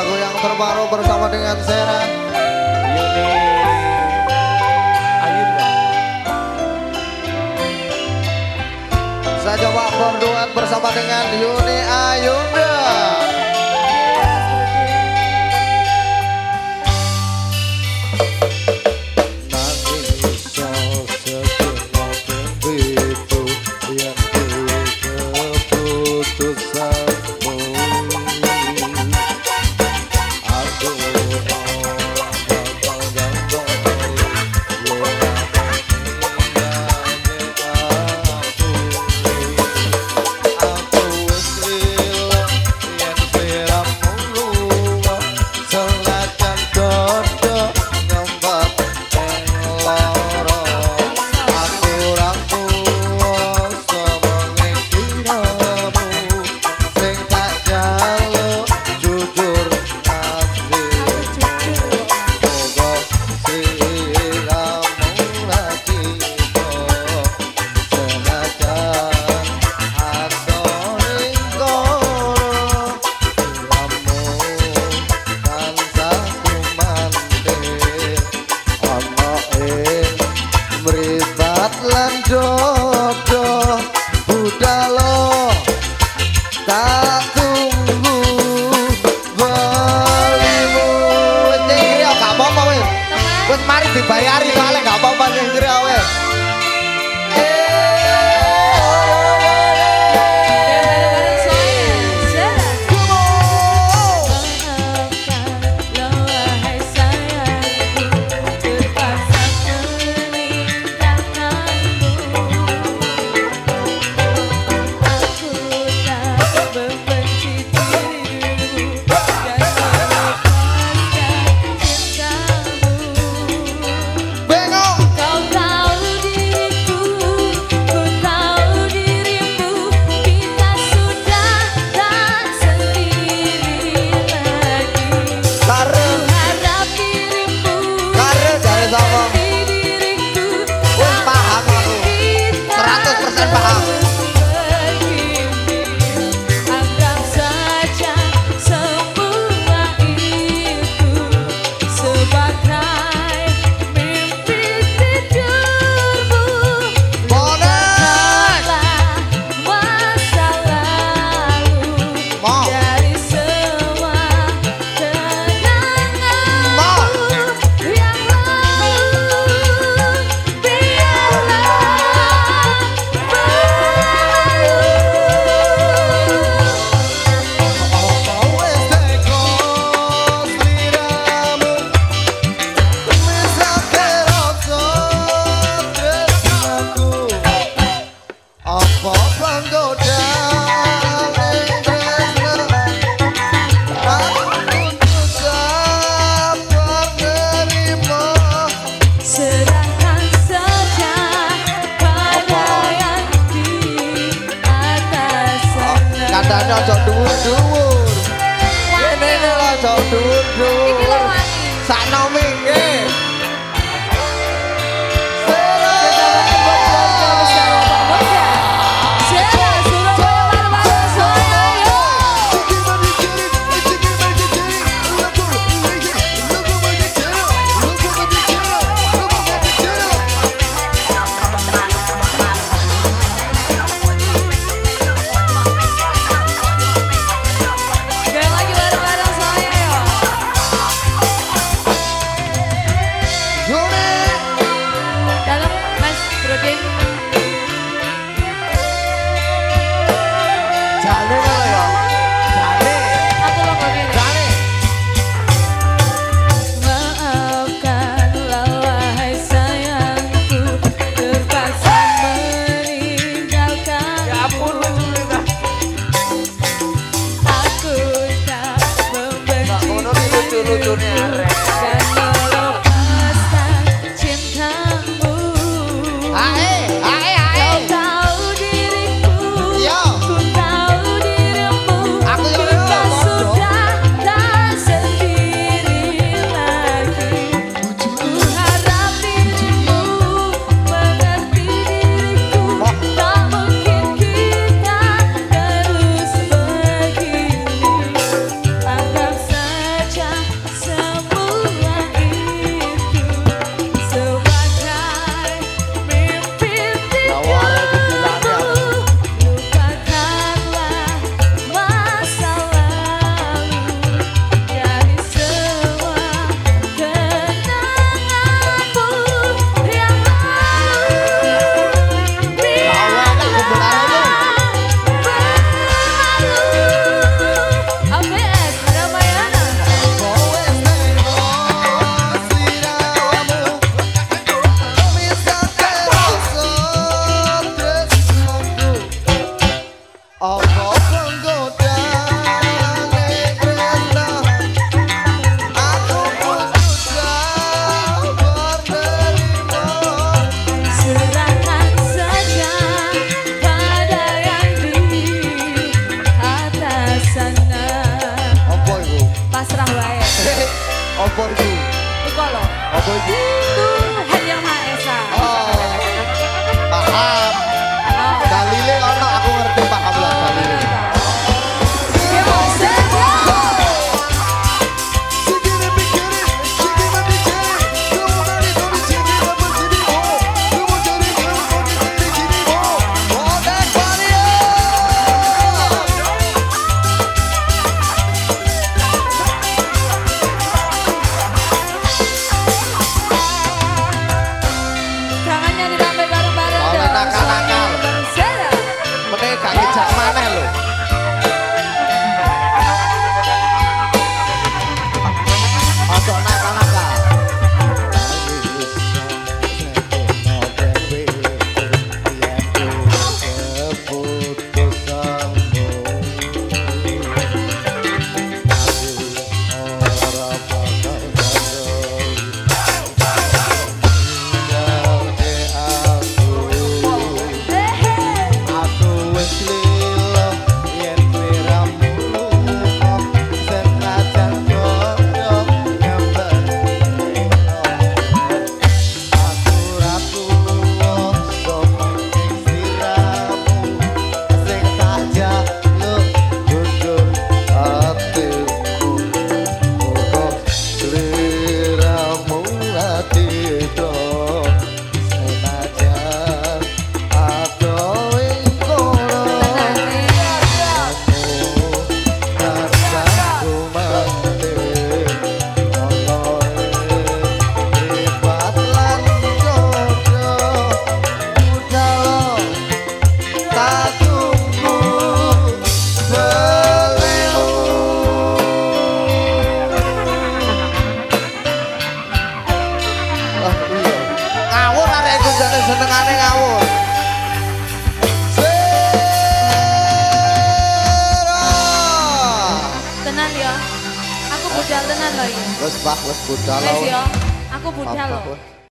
Lagu yang terbaru bersama dengan Sera Yuni. Ayunda Saya coba berduet bersama dengan Yuni. Nào, Από εκεί. Από εκεί. ning ngawur. Ya. Aku budal tenan lho iki. Wes Pak, wes budal. Wes ya. Aku budal lho.